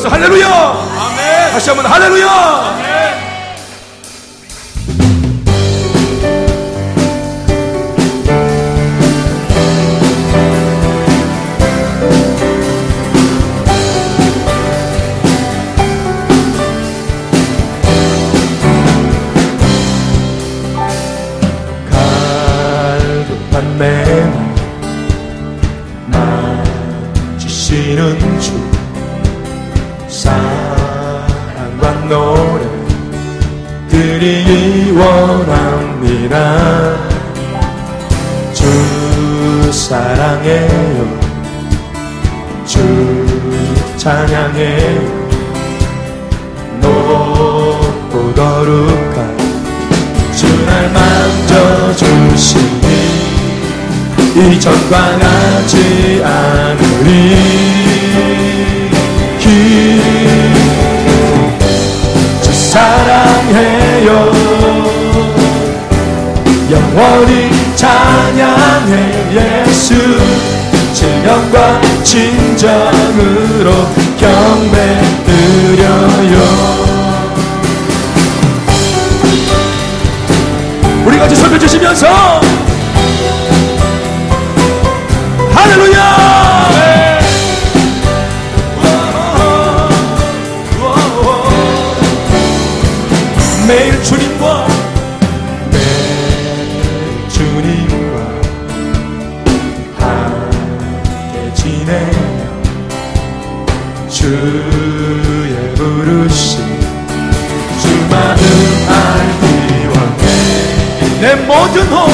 박수 할렐루야! 아멘. 다시 한번 할렐루야! 아멘. 이전과같지 않으리. 주 사랑해요. 영원히 찬양해 예수. 진 영과 진정으로 경배 드려요. 우리 같이 소리 주시면서 할렐루야! 매일 주님과 모든 호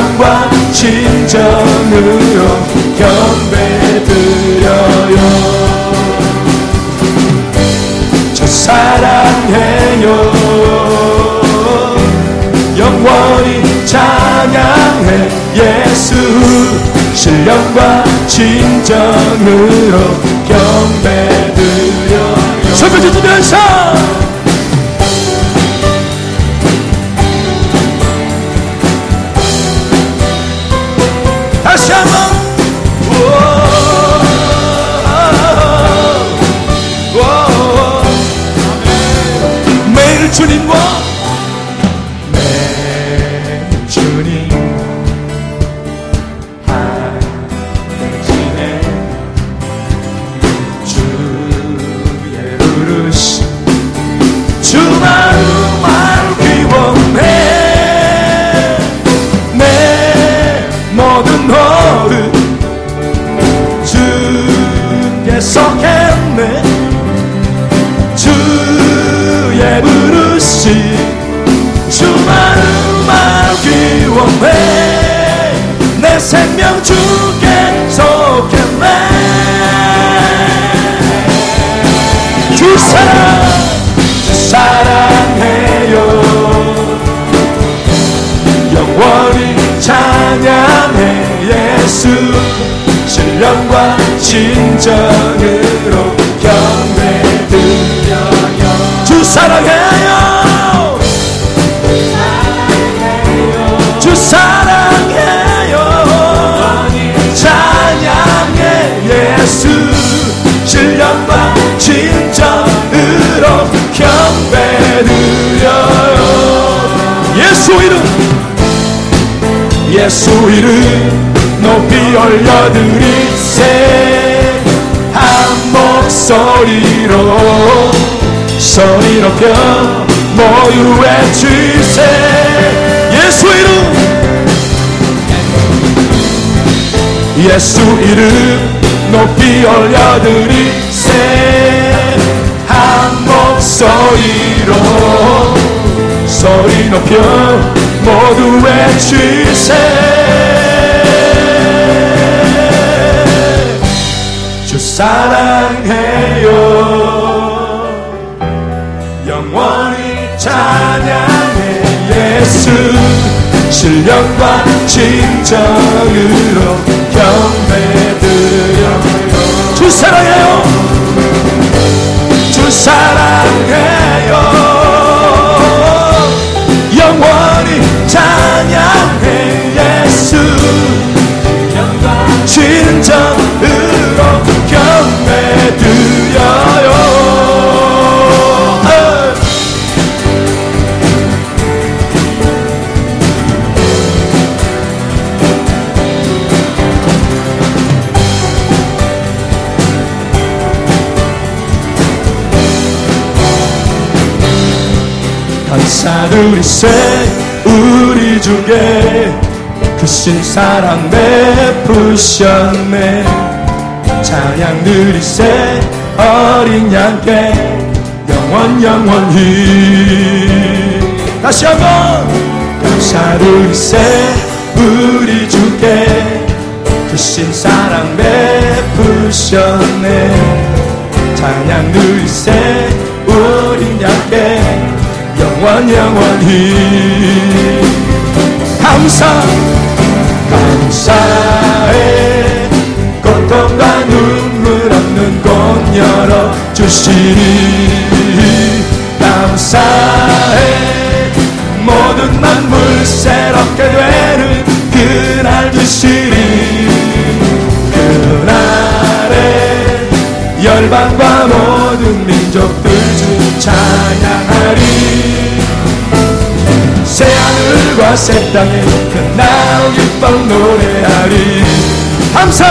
신령과 진정으로 경배 드려요. 저 사랑해요. 영원히 찬양해. 예수 신령과 진정으로 경배 드려요. 손을 주면서 다시 예수 이름 높이 올려드리세. 한 목소리로 소리 높여 모두 외치세. 예수 이름. 예수 이름 높이 올려드리세. 한 목소리로 소리 높여 모두 외치세. 사랑해요. 영원히 찬양해 예수. 신령과 진정으로 경배드려요. 주 사랑해요. 주 사랑 감사드리세 우리 주께 크신 사랑 베푸셨네. 찬양 드리세 어린 양께 영원 영원히. 다시 한번 감사드리세 우리 주께 크신 사랑 베푸셨네. 찬양 드리세 우린 양께 영원 영원히. 감사 감사해. 고통과 눈물 없는 곳 열어 주시니 감사해. 모든 만물 새롭게 되는 그날 주시니 그날에 열방과 모든 민족들 주 찬양 새 땅에 그날 기뻐 노래하리. 감사!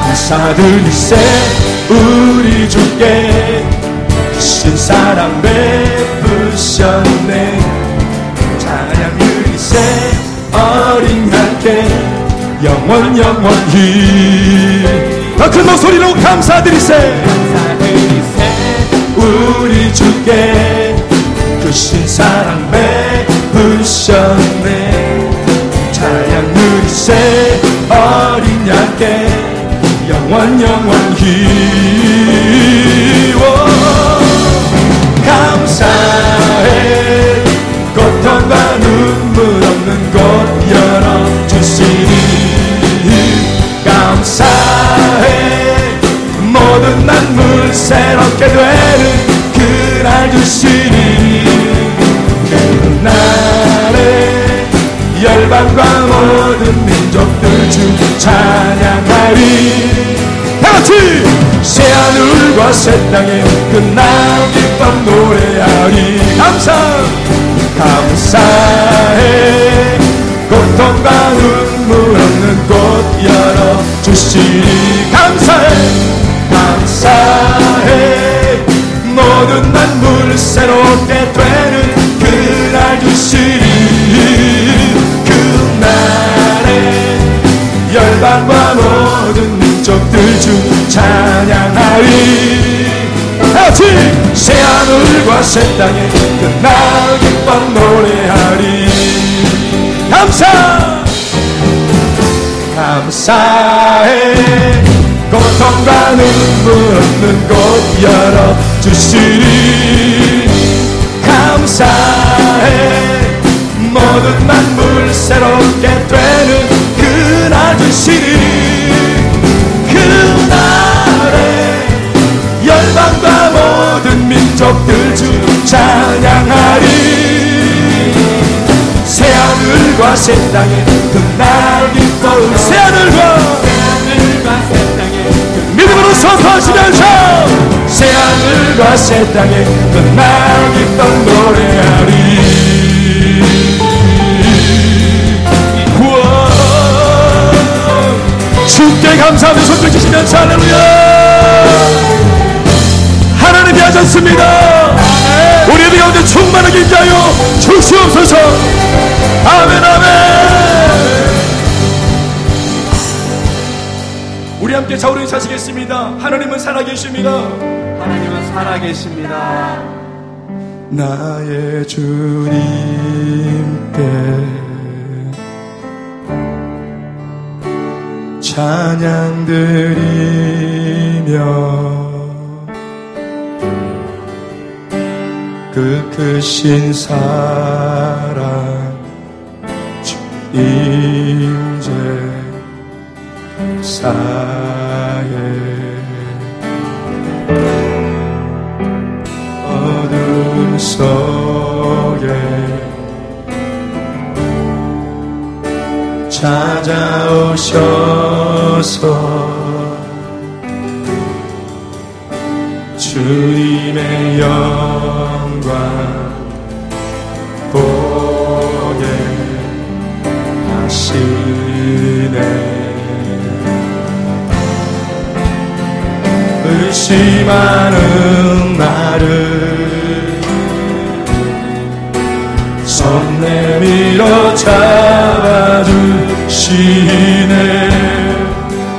감사드리세 우리 주께 크신 사랑 베푸셨네. 찬양 드리세 어린 양께 영원 영원히. 더큰 목소리로 감사드리세. 우리 주께 크신 사랑 베푸셨네. 찬양 누리세 어린 양께 영원 영원히 오, 감사해. 고통과 눈물 없는 곳 열어주시니. 감사해. 모든 만물 새롭게 되는 그날 주시니 열방과 모든 민족들 주 찬양하리. 다같이! 새하늘과 새 땅에 그날 기쁨 노래하리. 감사 감사해. 고통과 눈물 없는 곳 열어주시니 감사해. 감사해. 모든 만물 새롭게 되 새 땅에 그날 기쁨 노래하리. 감사! 감사해. 고통과 눈물 없는 곳 열어주시니 감사해. 모든 만물 새롭게 되는 새하늘과 새 땅에 그날 기뻐 새하늘과 믿음으로 선포하시면서 새하늘과 새 땅에 그날 기뻐 노래하리. 우와 주께 감사하며 손들 주시면서 할렐루야. 하나님이 하셨습니다. 우리들 가운데 충만하게 인자하여 주시옵소서 아멘 아멘. 우리 함께 자우를 사시겠습니다. 하나님은 살아계십니다. 하나님은 살아계십니다. 나의 주님 께 찬양 드리며 그 크신 사랑 주임제 사에 어둠 속에 찾아오셔서 주님의 영광 하시네. 의심하는 나를 손 내밀어 잡아주시네.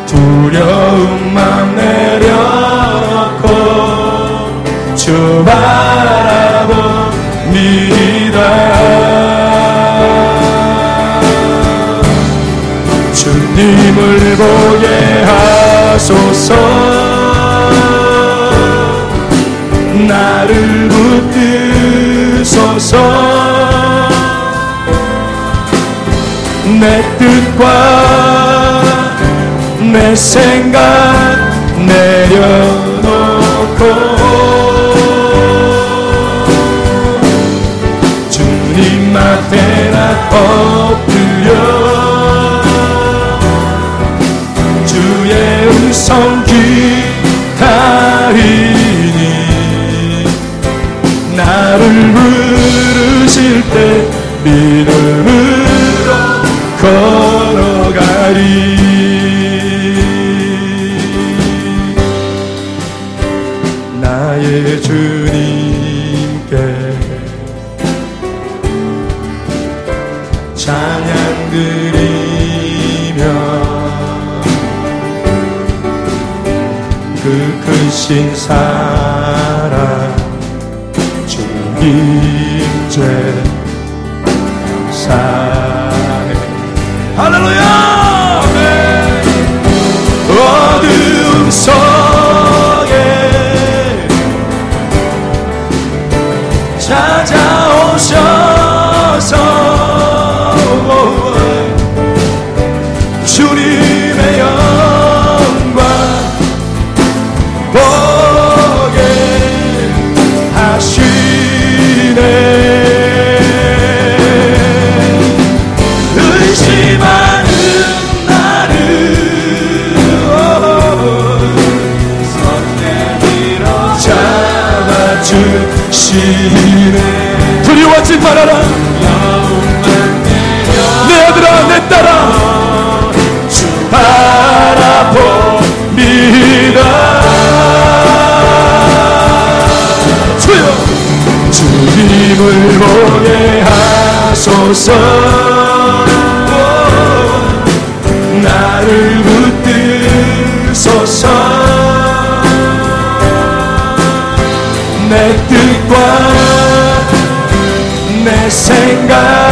두려움만 내려놓고 주바 주님을 보게 하소서. 나를 붙드소서. 내 뜻과 내 생각 내려놓고 주님 앞에 나 엎드려 음성 기다리니 나를 부르실 때 믿음으로 걸어가리 주님 붙드소서. 내 뜻과 내 생각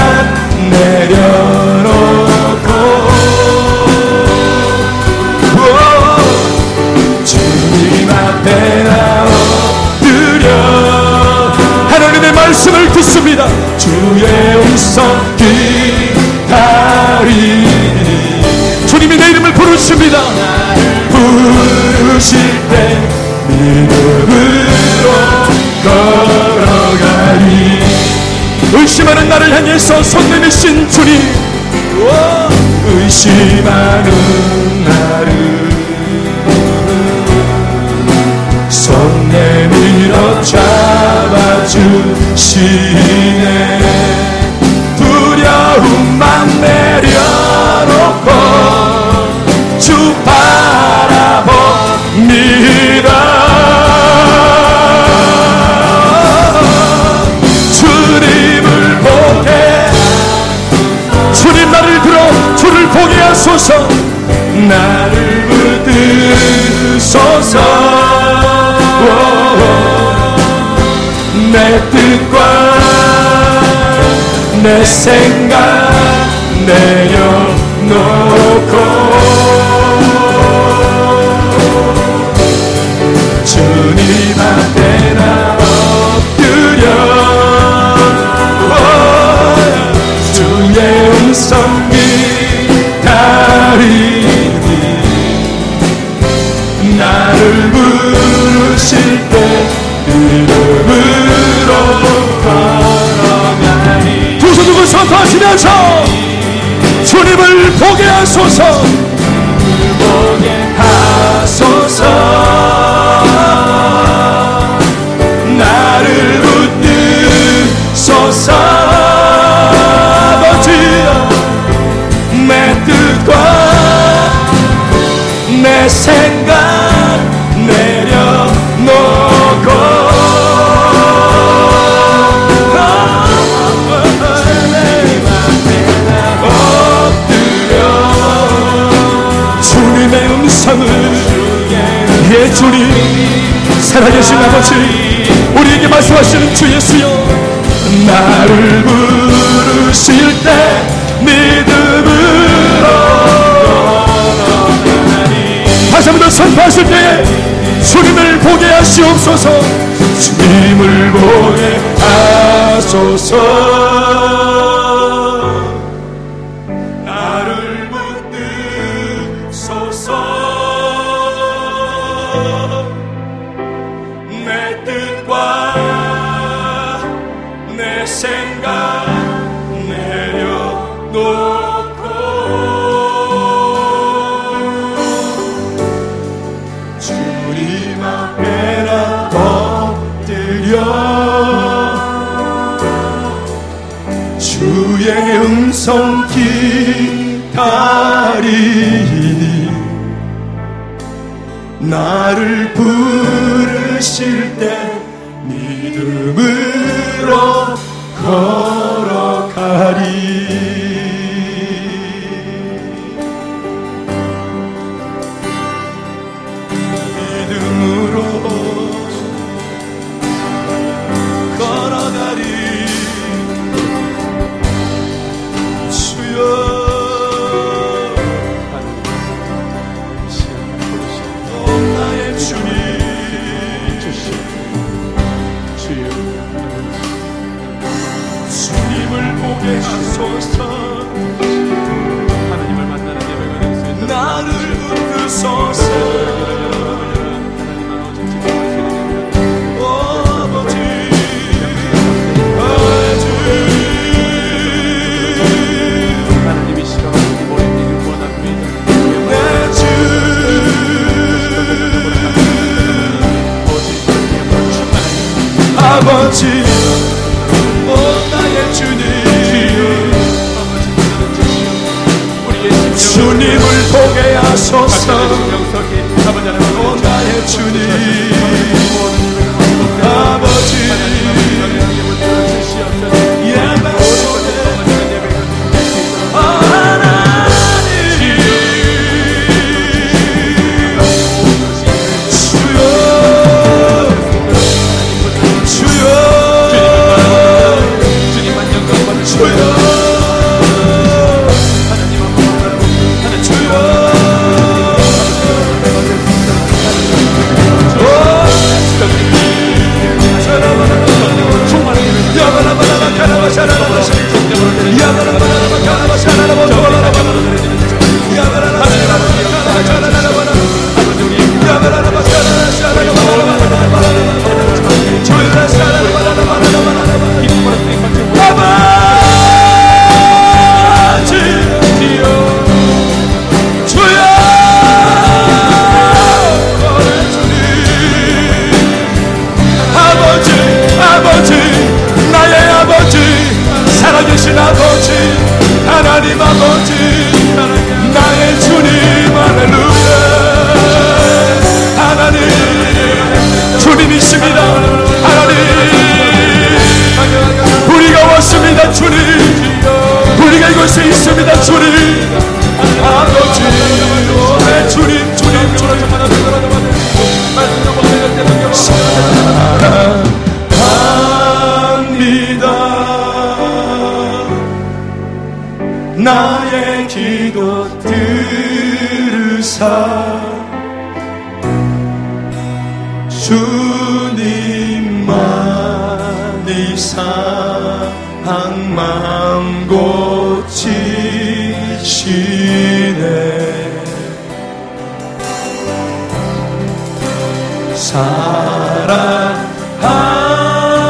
나를 향해서 손 내미신 주님. 오, 의심하는 나를 손 내밀어 잡아주시네. 두려움만 내 하소서 나를 붙드소서. 내 뜻과 내 생각 내려놓 생각 내려놓고. 주님의 음성을 예 주님. 살아계신 아버지 우리에게 말씀하시는 주 예수여 나를 있을 때 주님을 보게 하시옵소서. 주님을 보게 하소서. 성기 다리니 나를 부르실 때 믿음으로 걸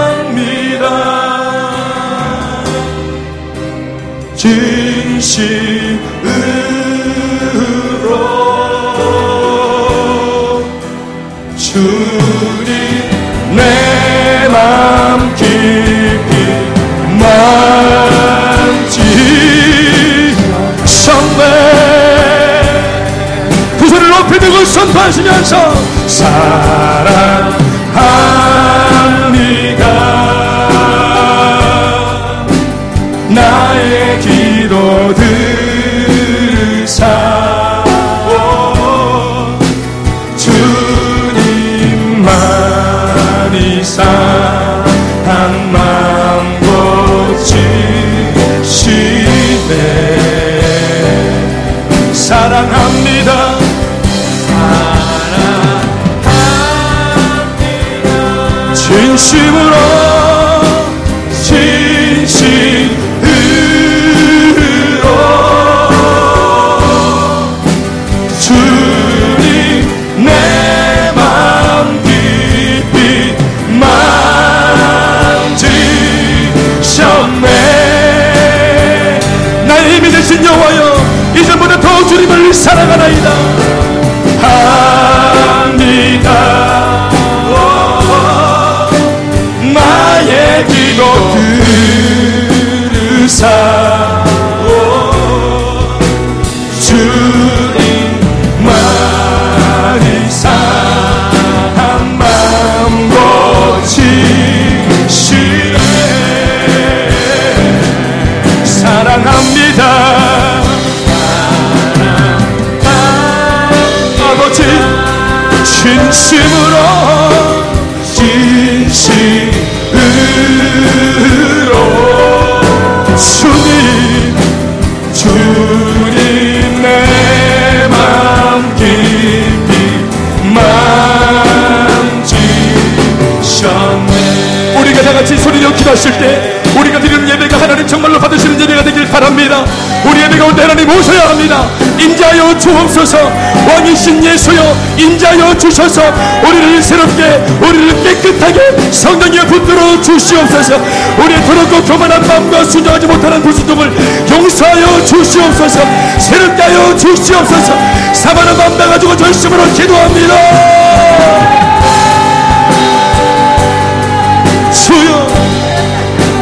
사랑합니다. 진심으로 주님 내맘 깊이 만지셨네 부소를 높이 들고 선포하시면서 사랑 여호와여 이전보다 더 주님을 사랑하나이다 진심으로 진심으로 주님 주님 내 맘 깊이 만지셨네. 우리가 다 같이 소리로 기도하실 때 우리가 드리는 예배가 하나님 정말로 받으시는 예배가 되길 바랍니다 가운데 하나님 오셔야 합니다. 인자여 주옵소서. 왕이신 예수여 인자여 주셔서. 우리를 새롭게 우리를 깨끗하게 성령의 붙들어 주시옵소서. 우리의 더럽고 교만한 마음과 순종하지 못하는 부수종을 용서하여 주시옵소서. 새롭게 하여 주시옵소서. 사만한 마음 나가지고 절심으로 기도합니다. 주여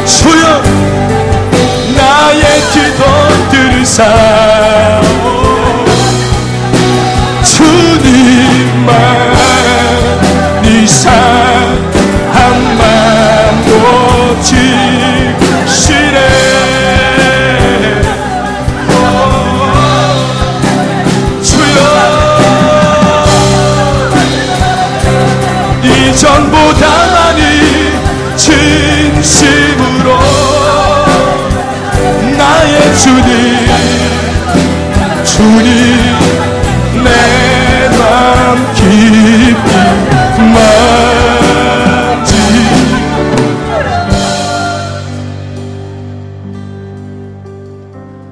주여 나의 기도 들 Иуди.